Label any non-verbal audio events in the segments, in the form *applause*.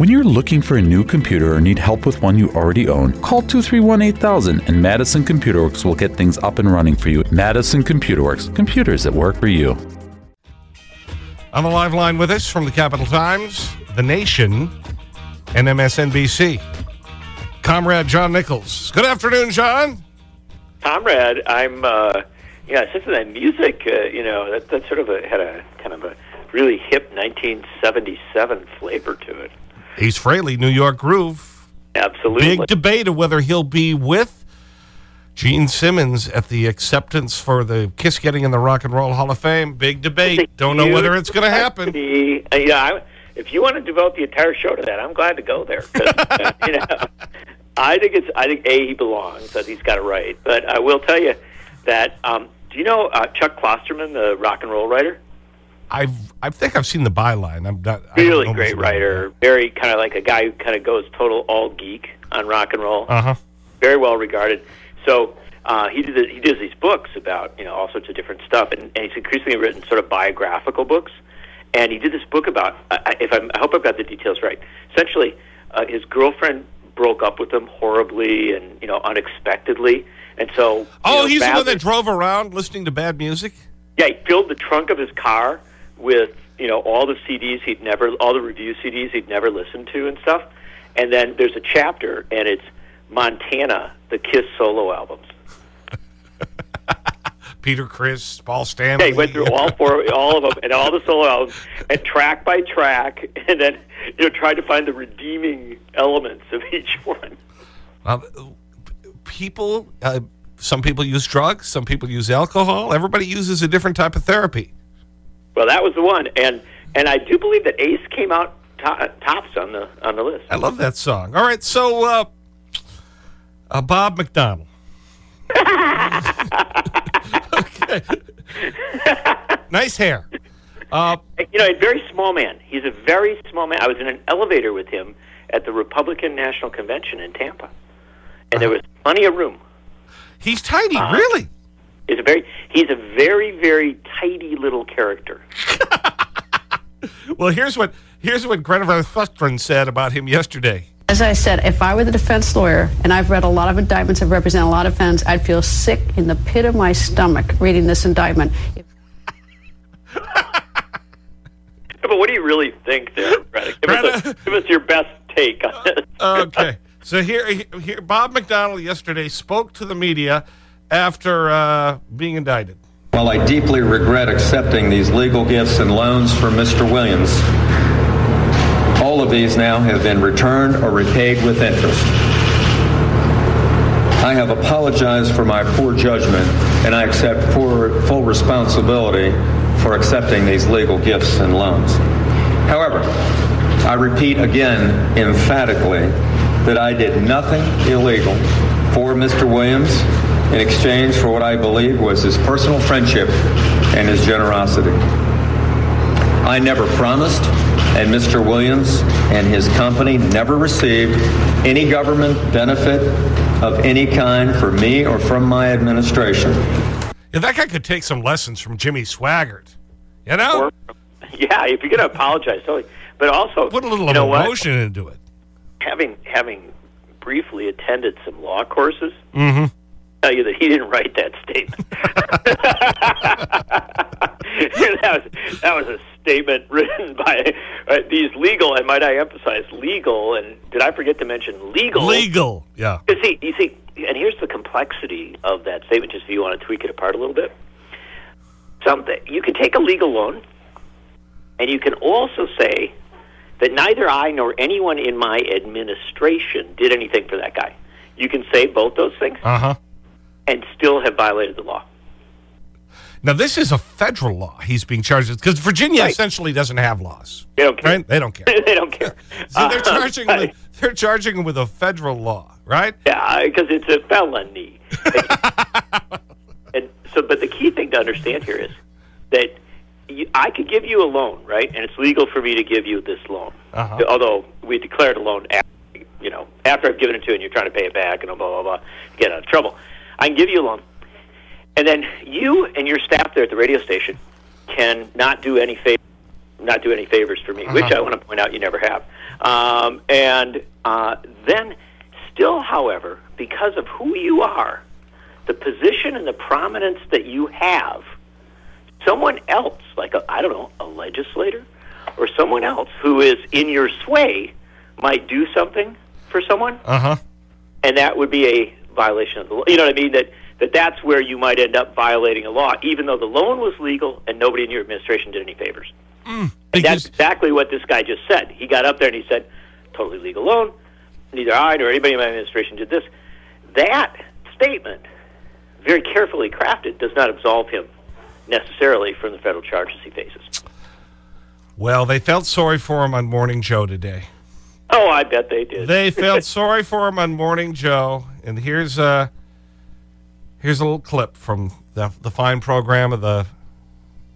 When you're looking for a new computer or need help with one you already own, call 231 8000 and Madison Computer Works will get things up and running for you. Madison Computer Works, computers that work for you. On the live line with us from the Capital Times, The Nation, and MSNBC, Comrade John Nichols. Good afternoon, John. Comrade, I'm, uh, yeah, since that music, uh, you know, that, that sort of a, had a kind of a really hip 1977 flavor to it. Ace Frehley, New York Groove. Absolutely. Big debate of whether he'll be with Gene Simmons at the acceptance for the Kiss getting in the Rock and Roll Hall of Fame. Big debate. Don't know whether it's going to happen. Uh, yeah, I, if you want to devote the entire show to that, I'm glad to go there. uh, *laughs* you know, I think it's. I think a he belongs. That he's got it right. But I will tell you that. Um, do you know uh, Chuck Klosterman, the rock and roll writer? I've, I think I've seen the byline. I'm not, Really great writer. Very kind of like a guy who kind of goes total all geek on rock and roll. Uh-huh. very well regarded. So uh, he did he does these books about you know all sorts of different stuff, and, and he's increasingly written sort of biographical books. And he did this book about I- I- if I'm, I hope I've got the details right. Essentially, uh, his girlfriend broke up with him horribly and you know unexpectedly, and so Oh, know, he's the one that drove around listening to bad music? yeah, he filled the trunk of his car with you know all the CDs he'd never, all the review CDs he'd never listened to and stuff. And then there's a chapter, and it's Montana, the Kiss solo albums. *laughs* Peter Criss, Paul Stanley. Yeah, he went through all four, all of them, and all the solo albums, and track by track, and then you know tried to find the redeeming elements of each one. Uh, people, uh, some people use drugs, some people use alcohol. Everybody uses a different type of therapy. Well, that was the one, and and I do believe that Ace came out to- tops on the on the list. I love that song. All right, so uh, uh, Bob McDonnell. *laughs* okay. nice hair. Uh, You know, a very small man. He's a very small man. I was in an elevator with him at the Republican National Convention in Tampa, and there was plenty of room. he's tiny, Uh-huh. really. He's a very he's a very very tidy little character. *laughs* Well, here's what here's what Greta Thustron said about him yesterday. As I said, if I were the defense lawyer, and I've read a lot of indictments, I've represented a lot of fans, I'd feel sick in the pit of my stomach reading this indictment. *laughs* But what do you really think there, Greta? Give, us, a, give us your best take on this. *laughs* Okay. so here, here, Bob McDonnell yesterday spoke to the media after uh, being indicted. While I deeply regret accepting these legal gifts and loans from Mr. Williams, all of these now have been returned or repaid with interest. I have apologized for my poor judgment, and I accept full, full responsibility for accepting these legal gifts and loans. However, I repeat again emphatically that I did nothing illegal for Mr. Williams in exchange for what I believe was his personal friendship and his generosity. I never promised, and Mr. Williams and his company never received any government benefit of any kind for me or from my administration. Yeah, that guy could take some lessons from Jimmy Swaggart. You know? Or, yeah, if you're going to apologize, totally. But also, Put a little you know what? emotion into it. Having having briefly attended some law courses, Mm-hmm. Tell you that he didn't write that statement. *laughs* that was that was a statement *laughs* written by uh, these legal, and might I emphasize legal? And did I forget to mention legal? Legal. Yeah. You see, you see, and here's the complexity of that statement. Just if you want to tweak it apart a little bit, something you can take a legal loan, and you can also say that neither I nor anyone in my administration did anything for that guy. You can say both those things Uh-huh. And still have violated the law. Now, this is a federal law he's being charged with, because Virginia Right. essentially doesn't have laws. They don't care. Right? They don't care. *laughs* they don't care. *laughs* So they're Uh, charging, with, they're charging him with a federal law, right? Yeah, because it's a felony. *laughs* and so, but the key thing to understand here is that you, I could give you a loan, right? And it's legal for me to give you this loan. Uh-huh. Although we declared a loan, after, you know, after I've given it to you and you're trying to pay it back and blah blah blah, get out of trouble. I can give you a loan, and then you and your staff there at the radio station can not do any favor not do any favors for me, which Uh-huh. I want to point out you never have. Um, and uh, then, still, however, because of who you are, the position and the prominence that you have, someone else, like a, I don't know, a legislator or someone else who is in your sway, might do something for someone Uh huh. and that would be a violation of the law. You know what I mean? That that that's where you might end up violating a law, even though the loan was legal and nobody in your administration did any favors. Mm, and that's exactly what this guy just said. He got up there and he said, "Totally legal loan. Neither I nor anybody in my administration did this." That statement, very carefully crafted, does not absolve him necessarily from the federal charges he faces. well, they felt sorry for him on Morning Joe today. Oh, I bet they did. They felt *laughs* sorry for him on Morning Joe. And here's a, here's a little clip from the, the fine program of the,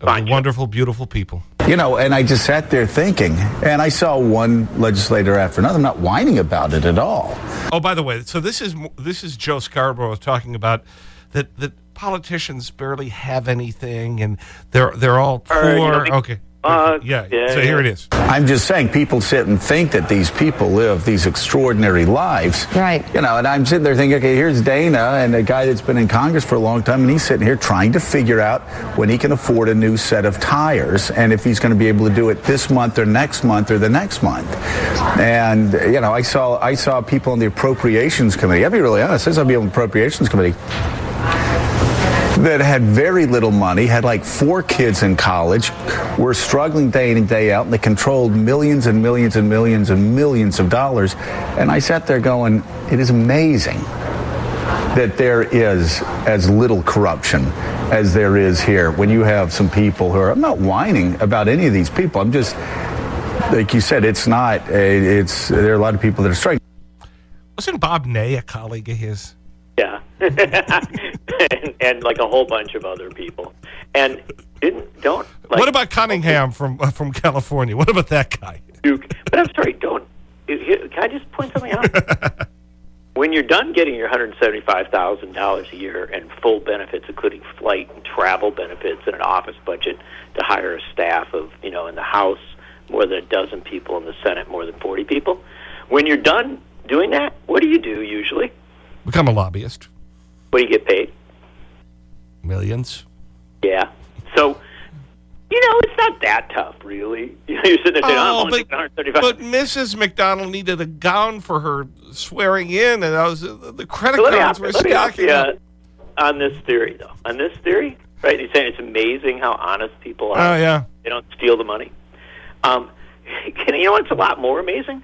of Fine the wonderful, beautiful people. You know, and I just sat there thinking, and I saw one legislator after another. I'm not whining about it at all. Oh, by the way, so this is this is Joe Scarborough talking about that that politicians barely have anything, and they're they're all poor. Or, you know, okay, Uh, yeah. yeah, So here it is. I'm just saying, people sit and think that these people live these extraordinary lives. Right. You know, and I'm sitting there thinking, okay, here's Dana and a guy that's been in Congress for a long time, and he's sitting here trying to figure out when he can afford a new set of tires and if he's going to be able to do it this month or next month or the next month. And, you know, I saw I saw people on the Appropriations Committee. I'll be really honest, I saw people on the Appropriations Committee that had very little money, had like four kids in college, were struggling day in and day out, and they controlled millions and millions and millions and millions of dollars. And I sat there going, it is amazing that there is as little corruption as there is here when you have some people who are, I'm not whining about any of these people. I'm just, like you said, it's not, a, it's, there are a lot of people that are struggling. Wasn't Bob Ney a colleague of his? Yeah, *laughs* *laughs* and, and like a whole bunch of other people, and didn't don't like what about Cunningham from uh, from California? What about that guy? Duke. But I'm sorry, don't. Can I just point something out? *laughs* when you're done getting your $175,000 a year and full benefits, including flight and travel benefits and an office budget to hire a staff of, you know, in the House, more than a dozen people, in the Senate, more than 40 people, when you're done doing that, what do you do usually? Become a lobbyist. What do you get paid? Millions. Yeah. So, you know, it's not that tough, really. You *laughs* know, you're sitting there saying, oh, I'm but, but Mrs. McDonnell needed a gown for her swearing in, and I was the credit So cards were let stacking up. uh, on this theory, though. On this theory, right? You're saying it's amazing how honest people are. Oh yeah. They don't steal the money. Um, *laughs* you know what's a lot more amazing?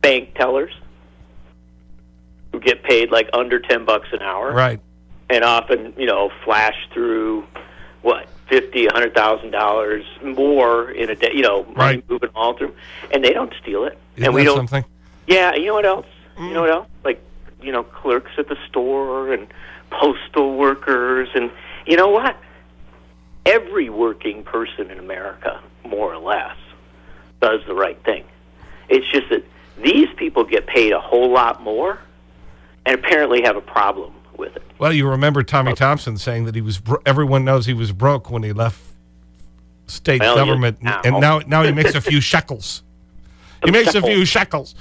Bank tellers who get paid like under ten bucks an hour, Right. And often you know flash through what fifty, a hundred thousand dollars more in a day. You know, Right. moving all through, and they don't steal it, Isn't and we don't something? yeah, you know what else? You Mm. know what else? Like, you know, clerks at the store and postal workers and you know what? Every working person in America, more or less, does the right thing. It's just that these people get paid a whole lot more and apparently have a problem with it. Well, you remember Tommy Thompson saying that he was everyone knows he was broke when he left state Well, government, now. and now now he makes a few shekels. He *laughs* makes a few shekels.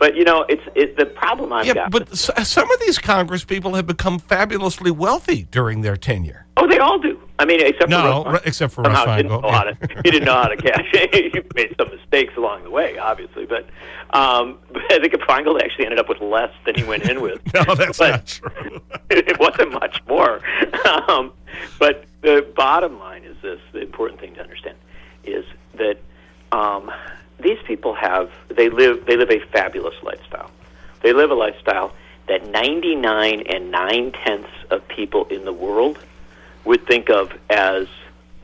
But you know, it's it, the problem I've Yeah, got. but some of these Congress people have become fabulously wealthy during their tenure. oh, they all do. I mean, except No, for re- except for somehow Russ didn't know how to, *laughs* he didn't know how to *laughs* cash. he made some mistakes along the way, obviously, but, um, but I think Feingold actually ended up with less than he went in with. *laughs* No, that's But not true. it wasn't much more. Um, but the bottom line is this: the important thing to understand is that um, these people have they live they live a fabulous lifestyle. They live a lifestyle that 99 and nine tenths of people in the world would think of as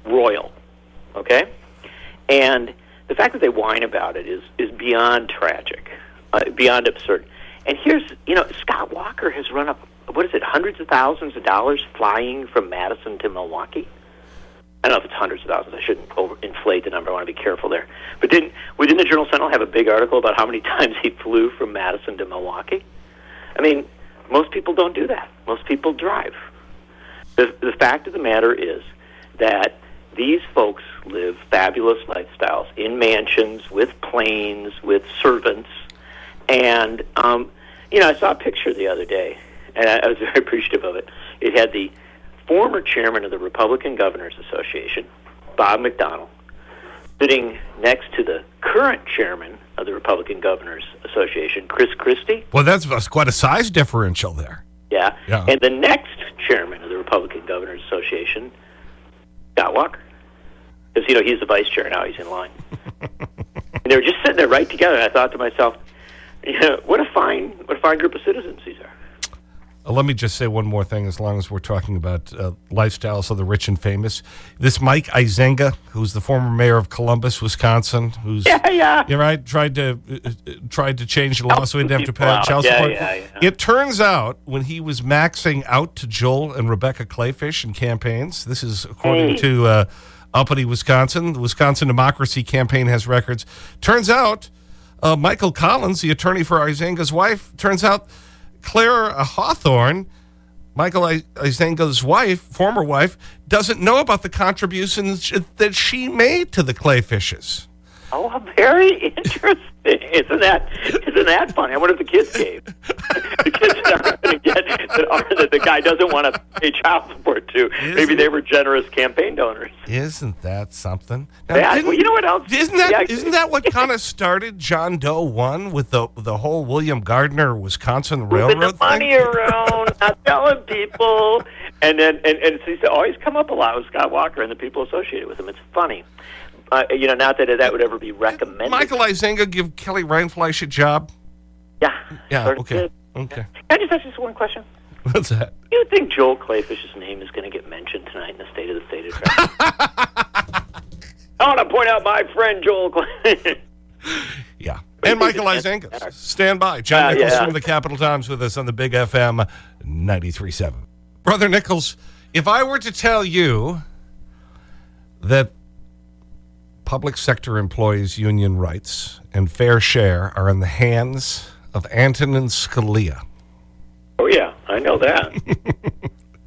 royal. Okay, and the fact that they whine about it is is beyond tragic, uh, beyond absurd. And here's you know Scott Walker has run up what is it hundreds of thousands of dollars flying from Madison to Milwaukee. I don't know if it's hundreds of thousands. I shouldn't over inflate the number. I want to be careful there. But didn't within the Journal Sentinel have a big article about how many *laughs* times he flew from Madison to Milwaukee? I mean, most people don't do that. Most people drive. The the fact of the matter is that these folks live fabulous lifestyles in mansions with planes with servants and um, you know i saw a picture the other day and I, I was very *laughs* appreciative of it it had the former chairman of the republican governors association bob mcdonnell sitting next to the current chairman of the republican governors association chris christie Well, that's, that's quite a size differential there. yeah. Yeah. And the next chairman of the Republican Governors Association, Scott Walker. Because, you know, he's the vice chair now. He's in line. *laughs* and they were just sitting there right together. And I thought to myself, you know, what a fine, what a fine group of citizens these are. Uh, let me just say one more thing as long as we're talking about uh, lifestyles of the rich and famous. This Mike Eisenga, who's the former mayor of Columbus, Wisconsin, who's *laughs* Yeah, yeah. You're right. Tried to uh, tried to change the law so he'd have to pay child Yeah, support. yeah, yeah. It turns out when he was maxing out to Joel and Rebecca Kleefisch in campaigns, this is according Hey. to uh, Uppity, Wisconsin. The Wisconsin Democracy Campaign has records. Turns out uh, Michael Collins, the attorney for Eisenga's wife, turns out Claire Hawthorne, Michael I- Eisenga's wife, former wife, doesn't know about the contributions that she made to the Kleefisches. Oh, *laughs* very interesting. Isn't that, isn't that funny? I wonder if the kids gave. *laughs* the kids are not going to get that, *laughs* are, that the guy doesn't want to pay child support to. Maybe they were generous campaign donors. Isn't that something? Now, didn't- well, you know what else? Isn't that, Yeah, not that what kind of started John Doe 1 with the, the whole William Gardner Wisconsin Railroad the money thing? around, not telling people, and then and, and it's always come up a lot with Scott Walker and the people associated with him. It's funny, uh, you know, not that that would ever be recommended. Michael Eisenga give Kelly Rindfleisch a job? yeah, Yeah, sort okay. Okay. Can I just ask you one question? What's that? Do you think Joel Kleefisch's name is going to get mentioned tonight in the State of the State Address? *laughs* I want to point out my friend Joel Clay. *laughs* Yeah. And Michael Eisenga. Stand by. John Uh, Nichols yeah. from the Capital Times with us on the Big FM 93.7. Brother Nichols, if I were to tell you that public sector employees' union rights and fair share are in the hands of Antonin Scalia, Oh yeah, I know that.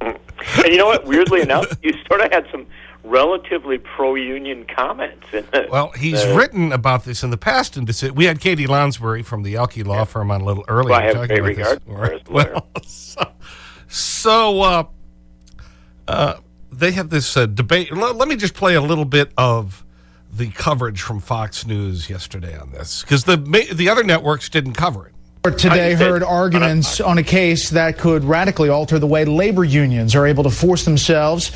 *laughs* and you know what? Weirdly enough, you sort of had some relatively pro-union comments. In the, well, he's the- written about this in the past. And we had Katie Lonsbury from the Elke Law Firm on a little earlier. Well, I have great regard this. for her as *laughs* a lawyer. Well, so, so uh, uh, they have this uh, debate. L- let me just play a little bit of the coverage from Fox News yesterday on this because the, ma- the other networks didn't cover it. Today heard arguments on a case that could radically alter the way labor unions are able to force themselves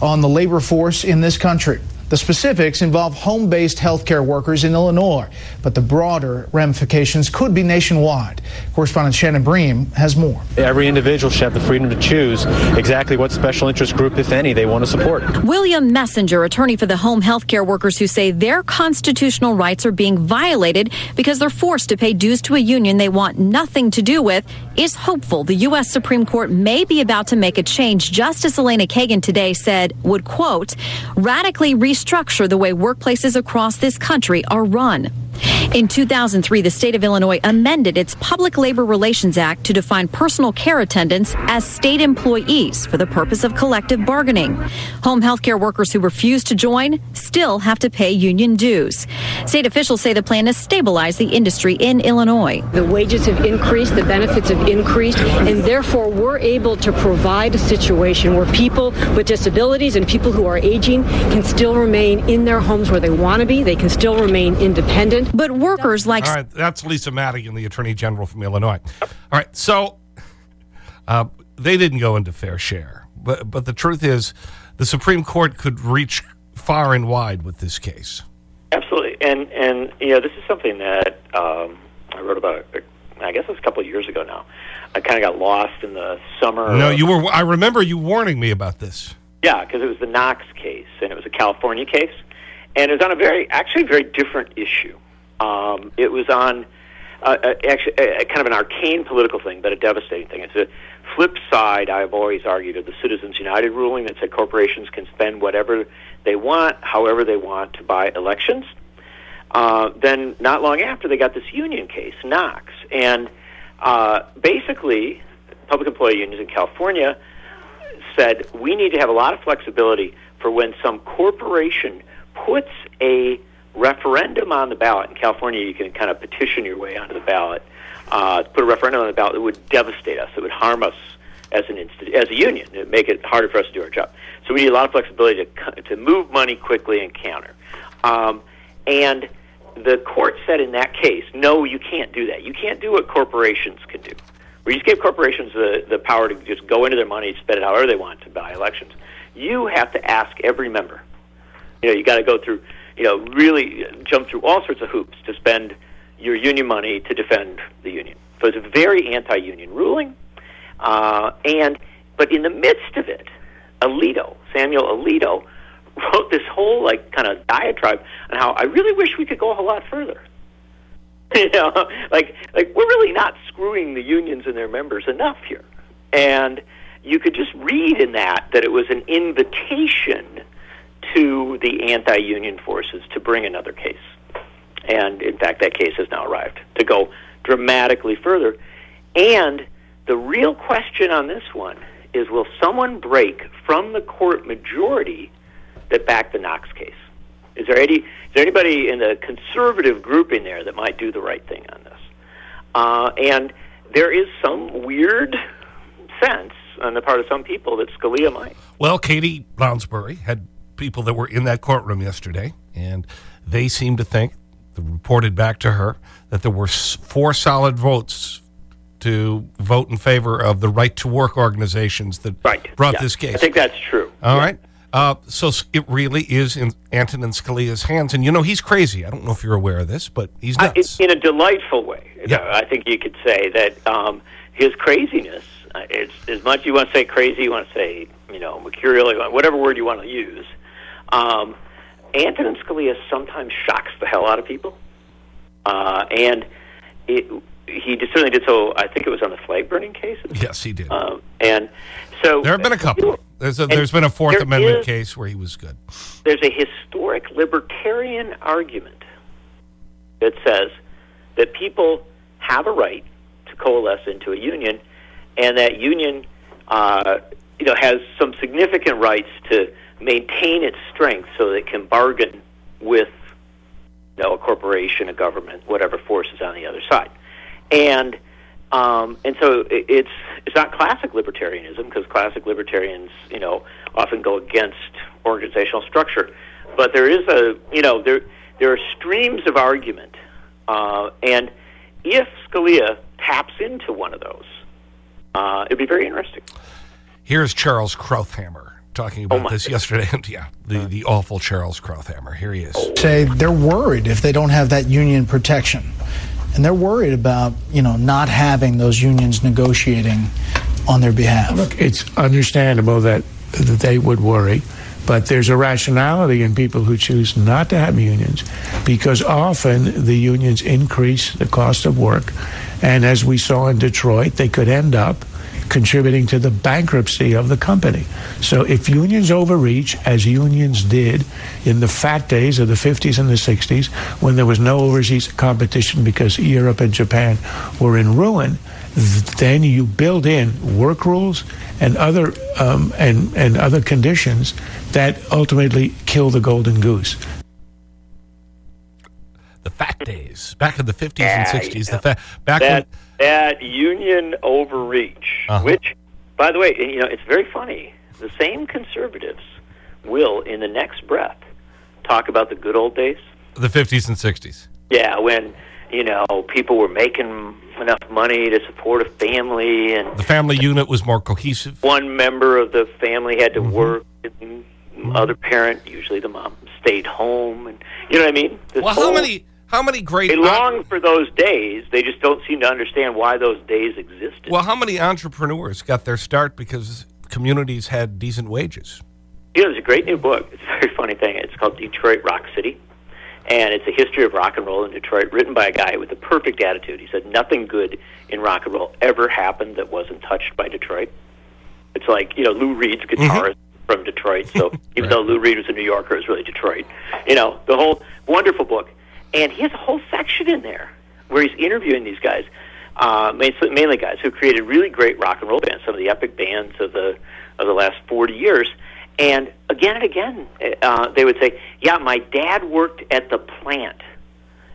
on the labor force in this country. The specifics involve home based healthcare workers in Illinois, but the broader ramifications could be nationwide. Correspondent Shannon Bream has more. Every individual should have the freedom to choose exactly what special interest group, if any, they want to support. William Messenger, attorney for the home health care workers who say their constitutional rights are being violated because they're forced to pay dues to a union they want nothing to do with, is hopeful the U.S. Supreme Court may be about to make a change Justice Elena Kagan today said would, quote, radically restructure the way workplaces across this country are run. In 2003, the state of Illinois amended its Public Labor Relations Act to define personal care attendants as state employees for the purpose of collective bargaining. Home health care workers who refuse to join still have to pay union dues. State officials say the plan has stabilized the industry in Illinois. The wages have increased, the benefits have increased, and therefore we're able to provide a situation where people with disabilities and people who are aging can still remain in their homes where they want to be. They can still remain independent. But workers like All right, that's Lisa Madigan, the Attorney General from Illinois. All right, so uh, they didn't go into fair share. But, but the truth is, the Supreme Court could reach far and wide with this case. Absolutely, and and you know this is something that um, I wrote about. I guess it was a couple of years ago now. I kind of got lost in the summer. No, you were, I remember you warning me about this. Yeah, because it was the Knox case, and it was a California case, and it was on a very, actually, very different issue. Um, it was on uh, uh, actually uh, kind of an arcane political thing, but a devastating thing. It's a flip side. I've always argued of the Citizens United ruling that said corporations can spend whatever they want, however they want, to buy elections. Uh, then, not long after, they got this union case, Knox, and uh, basically, public employee unions in California said we need to have a lot of flexibility for when some corporation puts a referendum on the ballot. In California, you can kind of petition your way onto the ballot. Uh, put a referendum on the ballot that would devastate us. It would harm us as an insti- as a union. It would make it harder for us to do our job. So we need a lot of flexibility to to move money quickly and counter. Um, and the court said in that case, no, you can't do that. You can't do what corporations can do. We just gave corporations the, the power to just go into their money, spend it however they want to buy elections. You have to ask every member. You know, you got to go through, you know, really jump through all sorts of hoops to spend your union money to defend the union. So it's a very anti-union ruling. Uh, and but in the midst of it, Alito, Samuel Alito, *laughs* wrote this whole like kind of diatribe on how I really wish we could go a lot further. *laughs* you know, like like we're really not screwing the unions and their members enough here. And you could just read in that that it was an invitation to the anti-union forces to bring another case. And in fact, that case has now arrived to go dramatically further. And the real question on this one is will someone break from the court majority that backed the Knox case? Is there any is there anybody in the conservative group in there that might do the right thing on this? Uh, and there is some weird sense on the part of some people that Scalia might. Well, Katie Lounsbury had people that were in that courtroom yesterday, and they seemed to think, reported back to her, that there were four solid votes to vote in favor of the right to work organizations that right. brought yeah. this case. I think that's true. All yeah. right. Uh, so it really is in Antonin Scalia's hands. And, you know, he's crazy. I don't know if you're aware of this, but he's nuts. Uh, in a delightful way. Yeah. I think you could say that um, his craziness, uh, it's, as much you want to say crazy, you want to say, you know, mercurial, whatever word you want to use. Um, Antonin Scalia sometimes shocks the hell out of people. Uh, and it, he certainly did so, I think it was on the flag burning case. Yes, he did. Um, and so. There have been a couple. There's, a, there's been a Fourth Amendment is- case where he was good. there's a historic libertarian argument that says that people have a right to coalesce into a union, and that union, uh, you know, has some significant rights to maintain its strength so that it can bargain with, you know, a corporation, a government, whatever forces on the other side, and. Um, and so it, it's it's not classic libertarianism because classic libertarians, you know, often go against organizational structure. But there is a, you know, there there are streams of argument, uh, and if Scalia taps into one of those, uh, it'd be very interesting. Here's Charles Krauthammer talking about oh my this yesterday. *laughs* yeah, the, the awful Charles Krauthammer. Here he is. say they're worried if they don't have that union protection. And they're worried about, you know, not having those unions negotiating on their behalf. Look, it's understandable that, that they would worry, but there's a rationality in people who choose not to have unions because often the unions increase the cost of work. And as we saw in Detroit, they could end up contributing to the bankruptcy of the company. So if unions overreach, as unions did in the fat days of the 50s and the 60s, when there was no overseas competition because Europe and Japan were in ruin, then you build in work rules and other um, and and other conditions that ultimately kill the golden goose. The fat days, back in the 50s Yeah, and 60s. you The know, fat, back that when, that union overreach, Uh-huh. which, by the way, you know, it's very funny. The same conservatives will, in the next breath, talk about the good old days. the 50s and 60s. Yeah, when you know people were making enough money to support a family, and The family unit was more cohesive. one member of the family had to Mm-hmm. work, and other parent, usually the mom, stayed home, and you know what I mean. This Well, how whole- many, how many great... They long for those days. They just don't seem to understand why those days existed. Well, how many entrepreneurs got their start because communities had decent wages? You know, there's a great new book. It's a very funny thing. It's called Detroit Rock City. And it's a history of rock and roll in Detroit, written by a guy with the perfect attitude. He said nothing good in rock and roll ever happened that wasn't touched by Detroit. It's like, you know, Lou Reed's mm-hmm. guitarist from Detroit. So *laughs* even though Lou Reed was a New Yorker, it's really Detroit. You know, the whole wonderful book. And he has a whole section in there where he's interviewing these guys, uh, mainly guys who created really great rock and roll bands, some of the epic bands of the of the last 40 years. And again and again, uh, they would say, "Yeah, my dad worked at the plant,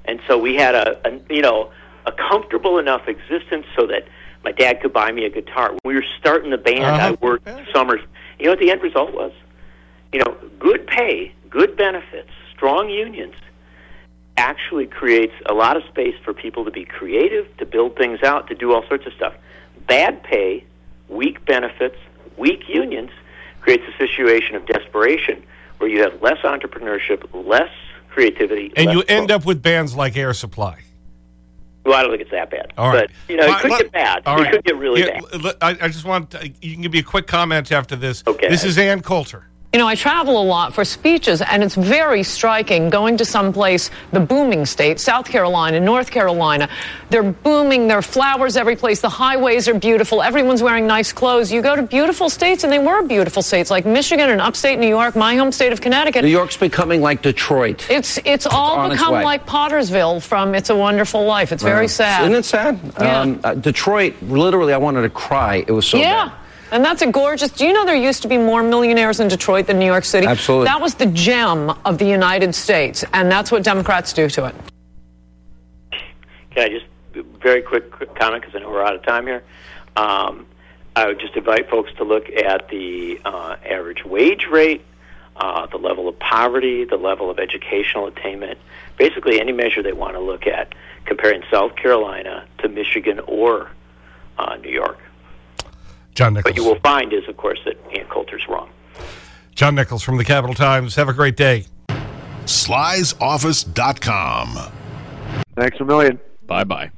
and so we had a, a you know a comfortable enough existence so that my dad could buy me a guitar. When we were starting the band, Uh-huh. I worked summers. You know what the end result was? You know, good pay, good benefits, strong unions." Actually creates a lot of space for people to be creative, to build things out, to do all sorts of stuff. Bad pay, weak benefits, weak unions creates a situation of desperation where you have less entrepreneurship, less creativity. And less you end up with bands like Air Supply. Well, I don't think it's that bad. All right. But, you know, it could let- get bad. all It could get really Yeah, bad. I, I just want, uh, you can give me a quick comment after this. Okay. This is Ann Coulter. You know, I travel a lot for speeches, and it's very striking going to some place, the booming state, South Carolina, North Carolina. They're booming, there are flowers every place, the highways are beautiful, everyone's wearing nice clothes. You go to beautiful states, and they were beautiful states, like Michigan and upstate New York, my home state of Connecticut. New York's becoming like Detroit. It's it's all on its become way. like Pottersville from It's a Wonderful Life. It's very Yeah. sad. Isn't it sad? Yeah. Um, uh, Detroit, literally, I wanted to cry. It was so yeah. bad. And that's a gorgeous. Do you know there used to be more millionaires in Detroit than New York City? Absolutely. That was the gem of the United States, and that's what Democrats do to it. Can I just very quick, quick comment because I know we're out of time here. Um, I would just invite folks to look at the uh, average wage rate, uh, the level of poverty, the level of educational attainment, basically any measure they want to look at, comparing South Carolina to Michigan or uh, New York. John Nichols. What you will find is, of course, that Ann Coulter's wrong. John Nichols from the Capital Times. Have a great day. Sly'sOffice.com. Thanks a million. Bye bye.